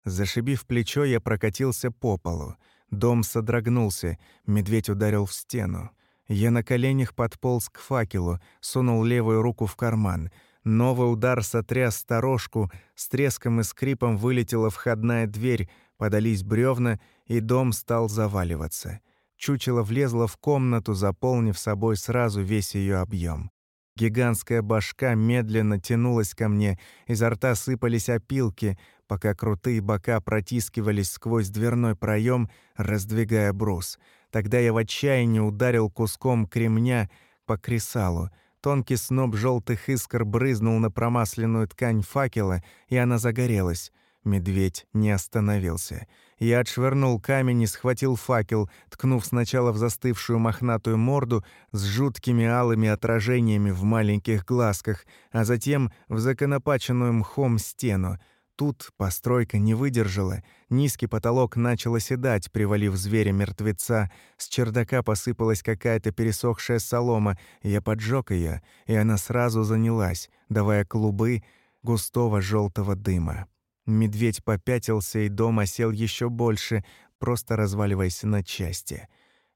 Зашибив плечо, я прокатился по полу. Дом содрогнулся, медведь ударил в стену. Я на коленях подполз к факелу, сунул левую руку в карман. Новый удар сотряс сторожку, с треском и скрипом вылетела входная дверь, подались бревна, и дом стал заваливаться. Чучело влезло в комнату, заполнив собой сразу весь ее объем. Гигантская башка медленно тянулась ко мне, изо рта сыпались опилки, пока крутые бока протискивались сквозь дверной проем, раздвигая брус. Тогда я в отчаянии ударил куском кремня по кресалу. Тонкий сноп желтых искр брызнул на промасленную ткань факела, и она загорелась. Медведь не остановился. Я отшвырнул камень и схватил факел, ткнув сначала в застывшую мохнатую морду с жуткими алыми отражениями в маленьких глазках, а затем в законопаченную мхом стену. Тут постройка не выдержала, низкий потолок начал оседать, привалив зверя-мертвеца, с чердака посыпалась какая-то пересохшая солома, я поджег ее, и она сразу занялась, давая клубы густого желтого дыма. Медведь попятился, и дом осел еще больше, просто разваливаясь на части.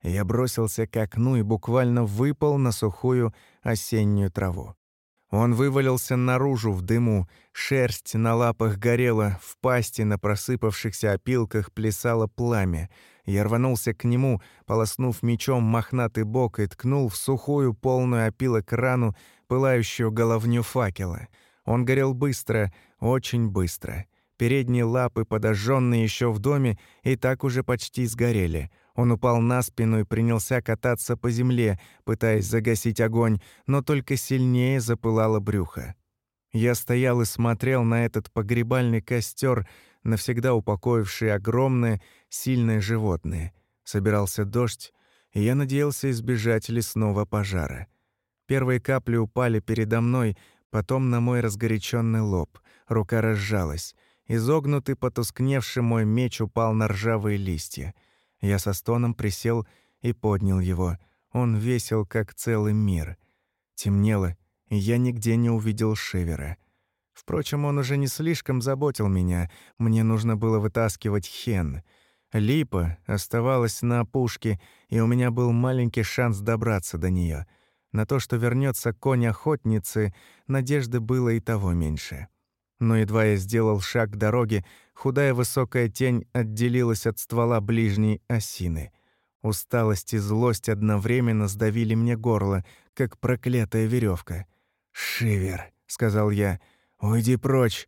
Я бросился к окну и буквально выпал на сухую осеннюю траву. Он вывалился наружу в дыму, шерсть на лапах горела, в пасти на просыпавшихся опилках плясало пламя. Я рванулся к нему, полоснув мечом мохнатый бок и ткнул в сухую, полную опилок рану, пылающую головню факела. Он горел быстро, очень быстро. Передние лапы, подожженные еще в доме, и так уже почти сгорели. Он упал на спину и принялся кататься по земле, пытаясь загасить огонь, но только сильнее запылало брюхо. Я стоял и смотрел на этот погребальный костер, навсегда упокоивший огромное, сильное животное. Собирался дождь, и я надеялся избежать лесного пожара. Первые капли упали передо мной, потом на мой разгоряченный лоб. Рука разжалась. Изогнутый, потускневший мой меч упал на ржавые листья. Я со стоном присел и поднял его. Он весил, как целый мир. Темнело, и я нигде не увидел Шивера. Впрочем, он уже не слишком заботил меня. Мне нужно было вытаскивать хен. Липа оставалась на опушке, и у меня был маленький шанс добраться до нее. На то, что вернется конь охотницы, надежды было и того меньше. Но едва я сделал шаг к дороге, худая высокая тень отделилась от ствола ближней осины. Усталость и злость одновременно сдавили мне горло, как проклятая веревка. «Шивер», — сказал я, — «уйди прочь».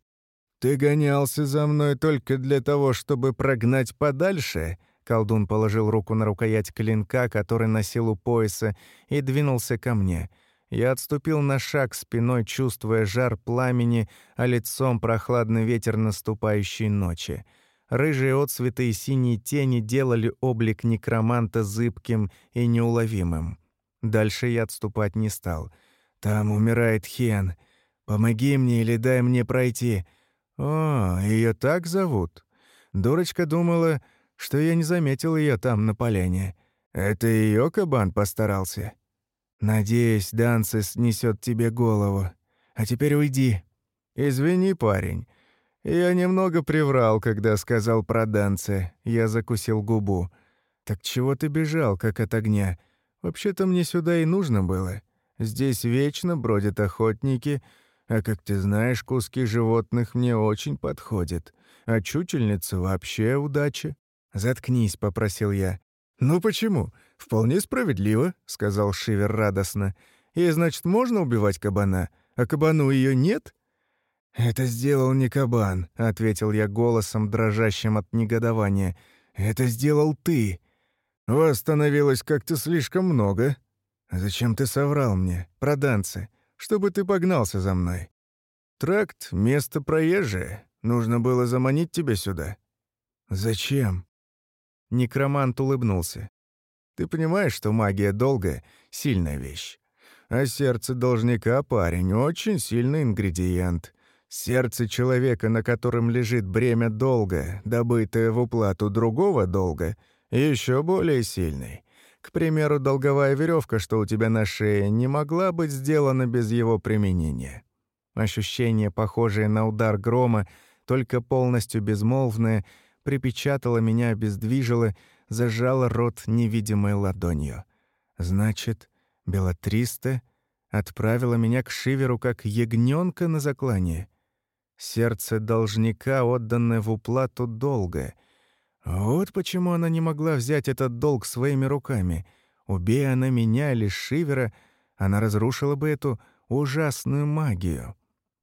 «Ты гонялся за мной только для того, чтобы прогнать подальше?» Колдун положил руку на рукоять клинка, который носил у пояса, и двинулся ко мне — я отступил на шаг спиной, чувствуя жар пламени, а лицом прохладный ветер наступающей ночи. Рыжие отцветы и синие тени делали облик некроманта зыбким и неуловимым. Дальше я отступать не стал. «Там умирает Хен. Помоги мне или дай мне пройти». «О, ее так зовут?» Дурочка думала, что я не заметил ее там на поляне. Это ее кабан постарался. Надеюсь, Дансис несет тебе голову. А теперь уйди. Извини, парень. Я немного приврал, когда сказал про Данце. Я закусил губу. Так чего ты бежал, как от огня? Вообще-то мне сюда и нужно было. Здесь вечно бродят охотники, а, как ты знаешь, куски животных мне очень подходят. А чучельница вообще удача. «Заткнись», — попросил я. «Ну почему? Вполне справедливо», — сказал Шивер радостно. «И, значит, можно убивать кабана, а кабану ее нет?» «Это сделал не кабан», — ответил я голосом, дрожащим от негодования. «Это сделал ты». «Вас становилось как-то слишком много. Зачем ты соврал мне, про данцы, чтобы ты погнался за мной? Тракт — место проезжее. Нужно было заманить тебя сюда». «Зачем?» Некромант улыбнулся. «Ты понимаешь, что магия долгая — сильная вещь. А сердце должника, парень, очень сильный ингредиент. Сердце человека, на котором лежит бремя долга, добытое в уплату другого долга, еще более сильный. К примеру, долговая веревка, что у тебя на шее, не могла быть сделана без его применения. Ощущение, похожее на удар грома, только полностью безмолвное, припечатало меня, обездвижило, зажало рот невидимой ладонью. Значит, Белатриста отправила меня к Шиверу как ягненка на заклание. Сердце должника, отданное в уплату долга. Вот почему она не могла взять этот долг своими руками. Убей она меня или Шивера, она разрушила бы эту ужасную магию.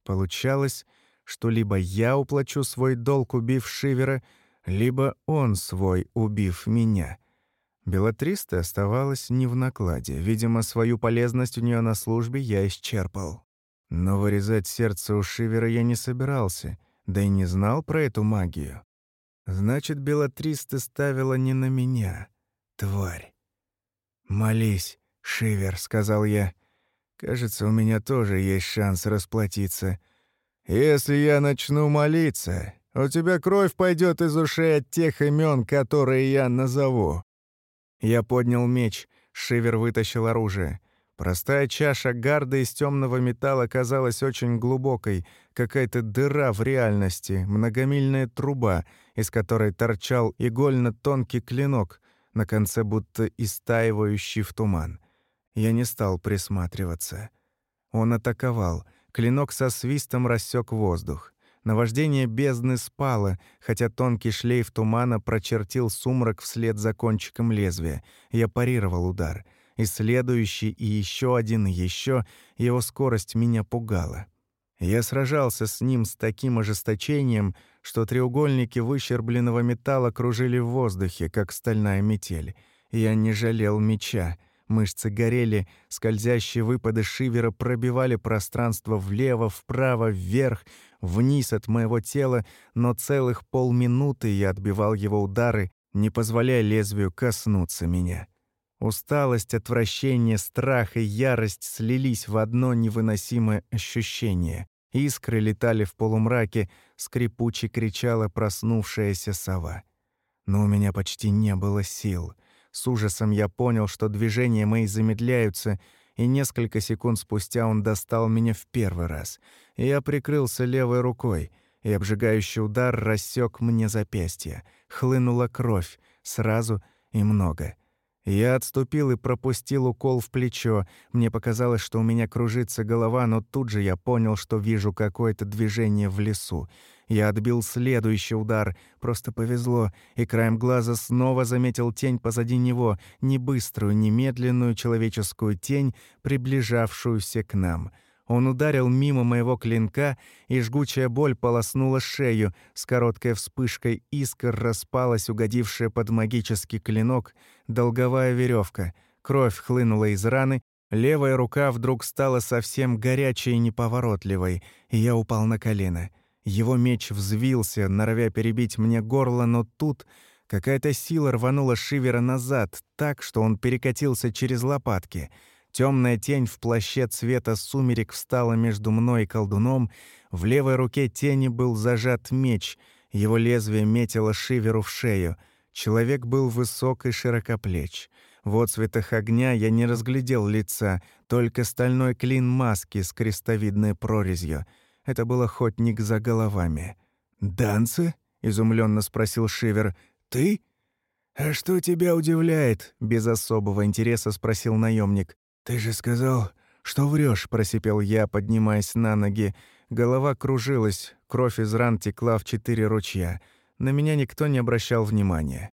Получалось, что либо я уплачу свой долг, убив Шивера, либо он свой, убив меня. Белатриста оставалась не в накладе. Видимо, свою полезность у нее на службе я исчерпал. Но вырезать сердце у Шивера я не собирался, да и не знал про эту магию. Значит, Белатриста ставила не на меня. Тварь. «Молись, Шивер», — сказал я. «Кажется, у меня тоже есть шанс расплатиться». «Если я начну молиться, у тебя кровь пойдет из ушей от тех имен, которые я назову». Я поднял меч, Шивер вытащил оружие. Простая чаша гарда из темного металла казалась очень глубокой, какая-то дыра в реальности, многомильная труба, из которой торчал игольно-тонкий клинок, на конце будто истаивающий в туман. Я не стал присматриваться. Он атаковал. Клинок со свистом рассек воздух. Наваждение бездны спало, хотя тонкий шлейф тумана прочертил сумрак вслед за кончиком лезвия. Я парировал удар. И следующий, и еще один, и еще. Его скорость меня пугала. Я сражался с ним с таким ожесточением, что треугольники выщербленного металла кружили в воздухе, как стальная метель. Я не жалел меча. Мышцы горели, скользящие выпады шивера пробивали пространство влево, вправо, вверх, вниз от моего тела, но целых полминуты я отбивал его удары, не позволяя лезвию коснуться меня. Усталость, отвращение, страх и ярость слились в одно невыносимое ощущение. Искры летали в полумраке, скрипуче кричала проснувшаяся сова. Но у меня почти не было сил. С ужасом я понял, что движения мои замедляются, и несколько секунд спустя он достал меня в первый раз. Я прикрылся левой рукой, и обжигающий удар рассек мне запястье. Хлынула кровь, сразу и много — я отступил и пропустил укол в плечо. Мне показалось, что у меня кружится голова, но тут же я понял, что вижу какое-то движение в лесу. Я отбил следующий удар. Просто повезло, и краем глаза снова заметил тень позади него, не быструю, не медленную человеческую тень, приближавшуюся к нам — он ударил мимо моего клинка, и жгучая боль полоснула шею. С короткой вспышкой искр распалась, угодившая под магический клинок, долговая веревка. Кровь хлынула из раны, левая рука вдруг стала совсем горячей и неповоротливой, и я упал на колено. Его меч взвился, норовя перебить мне горло, но тут какая-то сила рванула Шивера назад, так, что он перекатился через лопатки — Темная тень в плаще цвета сумерек встала между мной и колдуном. В левой руке тени был зажат меч. Его лезвие метило Шиверу в шею. Человек был высок и широкоплеч. В отцветах огня я не разглядел лица, только стальной клин маски с крестовидной прорезью. Это был охотник за головами. «Данцы?» — изумленно спросил Шивер. «Ты?» «А что тебя удивляет?» — без особого интереса спросил наемник. «Ты же сказал, что врешь, просипел я, поднимаясь на ноги. Голова кружилась, кровь из ран текла в четыре ручья. На меня никто не обращал внимания.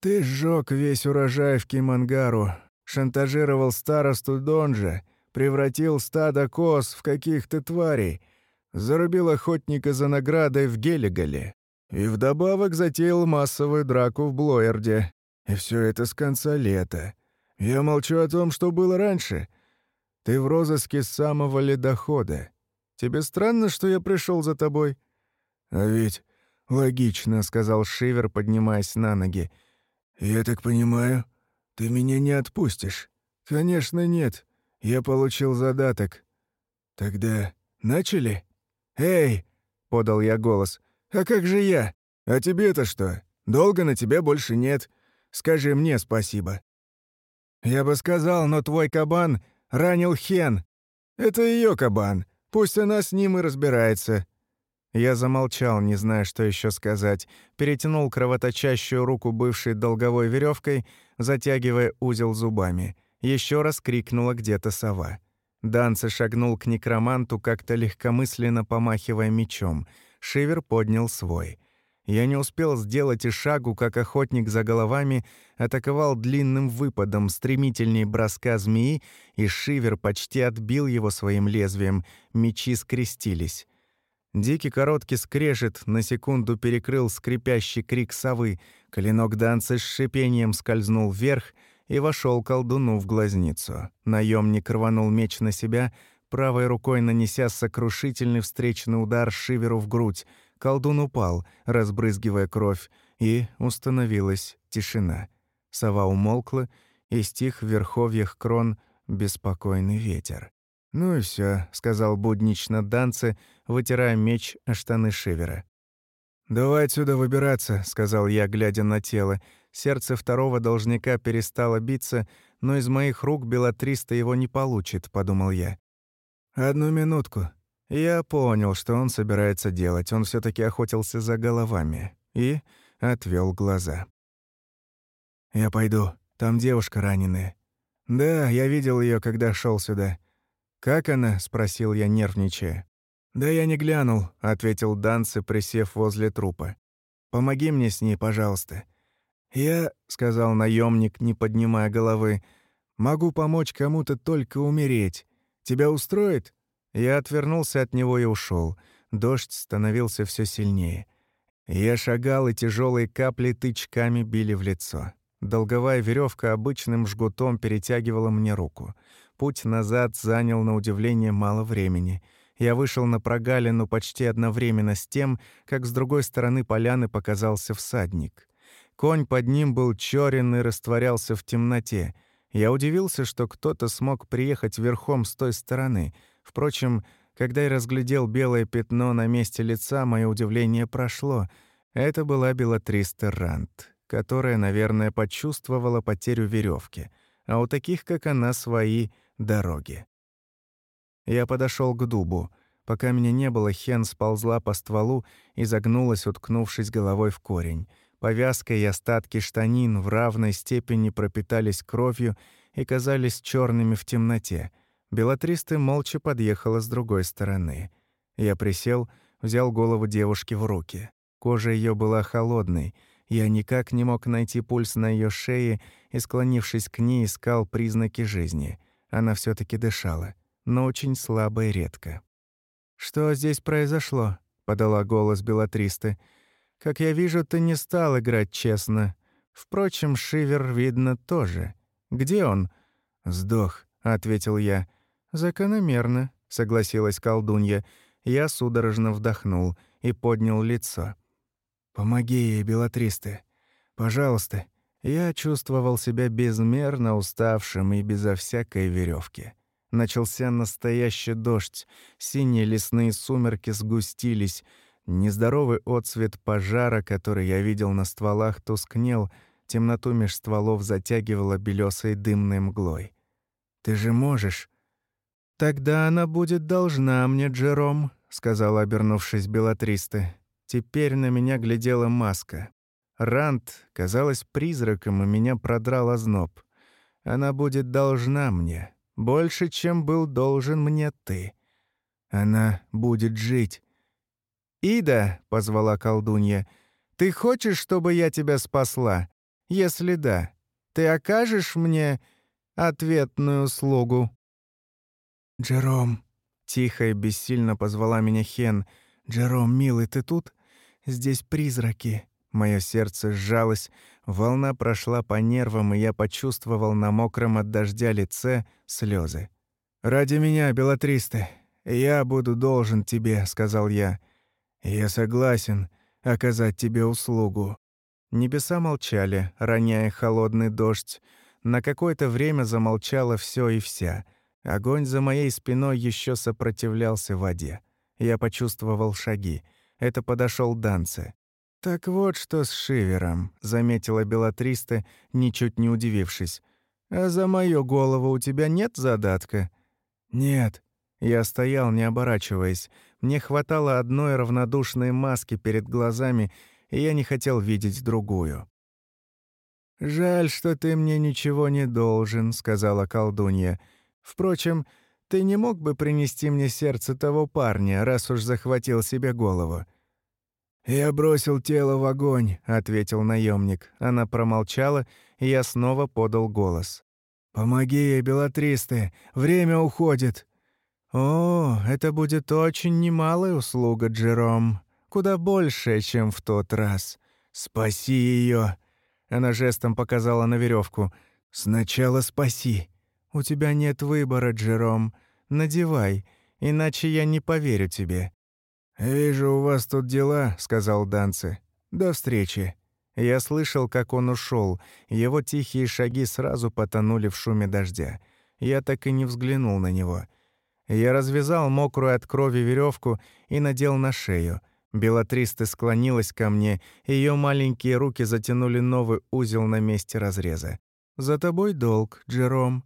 «Ты сжег весь урожай в Кимангару, шантажировал старосту Донжа, превратил стадо коз в каких-то тварей, зарубил охотника за наградой в Гелигале и вдобавок затеял массовую драку в Блоерде. И все это с конца лета. Я молчу о том, что было раньше. Ты в розыске самого ледохода. Тебе странно, что я пришел за тобой?» «А ведь логично», — сказал Шивер, поднимаясь на ноги. «Я так понимаю, ты меня не отпустишь?» «Конечно нет. Я получил задаток». «Тогда начали?» «Эй!» — подал я голос. «А как же я? А тебе-то что? Долго на тебя больше нет. Скажи мне спасибо». «Я бы сказал, но твой кабан ранил Хен. Это ее кабан. Пусть она с ним и разбирается». Я замолчал, не зная, что еще сказать, перетянул кровоточащую руку бывшей долговой веревкой, затягивая узел зубами. Еще раз крикнула где-то сова. Данце шагнул к некроманту, как-то легкомысленно помахивая мечом. Шивер поднял свой. Я не успел сделать и шагу, как охотник за головами атаковал длинным выпадом стремительней броска змеи, и Шивер почти отбил его своим лезвием. Мечи скрестились. Дикий короткий скрежет на секунду перекрыл скрипящий крик совы. Клинок Данца с шипением скользнул вверх и вошел колдуну в глазницу. Наемник рванул меч на себя, правой рукой нанеся сокрушительный встречный удар Шиверу в грудь — Колдун упал, разбрызгивая кровь, и установилась тишина. Сова умолкла, и стих в верховьях крон беспокойный ветер. «Ну и все, сказал буднично Данце, вытирая меч о штаны Шивера. «Давай отсюда выбираться», — сказал я, глядя на тело. Сердце второго должника перестало биться, но из моих рук Белатриста его не получит, — подумал я. «Одну минутку», я понял, что он собирается делать. Он все таки охотился за головами. И отвел глаза. «Я пойду. Там девушка раненая». «Да, я видел ее, когда шел сюда». «Как она?» — спросил я, нервничая. «Да я не глянул», — ответил Данце, присев возле трупа. «Помоги мне с ней, пожалуйста». «Я», — сказал наемник, не поднимая головы, — «могу помочь кому-то только умереть. Тебя устроит?» Я отвернулся от него и ушел. Дождь становился все сильнее. Я шагал, и тяжелые капли тычками били в лицо. Долговая веревка обычным жгутом перетягивала мне руку. Путь назад занял на удивление мало времени. Я вышел на прогалину почти одновременно с тем, как с другой стороны поляны показался всадник. Конь под ним был чёрен и растворялся в темноте. Я удивился, что кто-то смог приехать верхом с той стороны — Впрочем, когда я разглядел белое пятно на месте лица, мое удивление прошло. Это была Белатриста Рант, которая, наверное, почувствовала потерю веревки, а у таких, как она, свои дороги. Я подошел к дубу. Пока меня не было, Хен сползла по стволу и загнулась, уткнувшись головой в корень. Повязка и остатки штанин в равной степени пропитались кровью и казались черными в темноте — Белатриста молча подъехала с другой стороны. Я присел, взял голову девушки в руки. Кожа ее была холодной. Я никак не мог найти пульс на ее шее и, склонившись к ней, искал признаки жизни. Она все таки дышала, но очень слабо и редко. «Что здесь произошло?» — подала голос Белатристы. «Как я вижу, ты не стал играть честно. Впрочем, Шивер, видно, тоже. Где он?» «Сдох», — ответил я. «Закономерно», — согласилась колдунья. Я судорожно вдохнул и поднял лицо. «Помоги ей, Белатристы. Пожалуйста». Я чувствовал себя безмерно уставшим и безо всякой веревки. Начался настоящий дождь, синие лесные сумерки сгустились, нездоровый отсвет пожара, который я видел на стволах, тускнел, темноту меж стволов затягивала белесой дымной мглой. «Ты же можешь», «Тогда она будет должна мне, Джером», — сказала, обернувшись Белатристы. Теперь на меня глядела маска. Рант казалась призраком, и меня продрал озноб. Она будет должна мне. Больше, чем был должен мне ты. Она будет жить. «Ида», — позвала колдунья, — «ты хочешь, чтобы я тебя спасла? Если да, ты окажешь мне ответную услугу?» «Джером!» — тихо и бессильно позвала меня Хен. «Джером, милый, ты тут? Здесь призраки». Мое сердце сжалось, Волна прошла по нервам, и я почувствовал на мокром от дождя лице слезы. «Ради меня, Белатристы, я буду должен тебе», — сказал я. «Я согласен оказать тебе услугу». Небеса молчали, роняя холодный дождь. На какое-то время замолчало все и вся. Огонь за моей спиной еще сопротивлялся воде. Я почувствовал шаги. Это подошел Данце. «Так вот что с Шивером», — заметила Белатриста, ничуть не удивившись. «А за мою голову у тебя нет задатка?» «Нет». Я стоял, не оборачиваясь. Мне хватало одной равнодушной маски перед глазами, и я не хотел видеть другую. «Жаль, что ты мне ничего не должен», — сказала колдунья. «Впрочем, ты не мог бы принести мне сердце того парня, раз уж захватил себе голову?» «Я бросил тело в огонь», — ответил наемник. Она промолчала, и я снова подал голос. «Помоги ей, Белатристы, время уходит». «О, это будет очень немалая услуга, Джером. Куда большая, чем в тот раз. Спаси ее. Она жестом показала на веревку. «Сначала спаси. У тебя нет выбора, Джером. Надевай, иначе я не поверю тебе. «Вижу, у вас тут дела», — сказал Данце. «До встречи». Я слышал, как он ушел. Его тихие шаги сразу потонули в шуме дождя. Я так и не взглянул на него. Я развязал мокрую от крови веревку и надел на шею. Белатриста склонилась ко мне, ее маленькие руки затянули новый узел на месте разреза. «За тобой долг, Джером».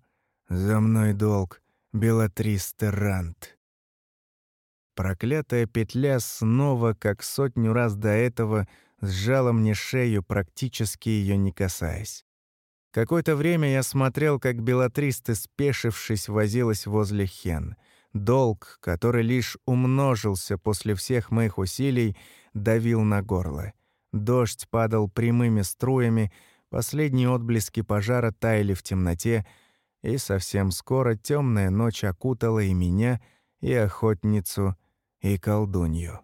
«За мной долг, Белатриста Рант». Проклятая петля снова, как сотню раз до этого, сжала мне шею, практически ее не касаясь. Какое-то время я смотрел, как Белатриста, спешившись, возилась возле Хен. Долг, который лишь умножился после всех моих усилий, давил на горло. Дождь падал прямыми струями, последние отблески пожара таяли в темноте, и совсем скоро темная ночь окутала и меня, и охотницу — и колдунью.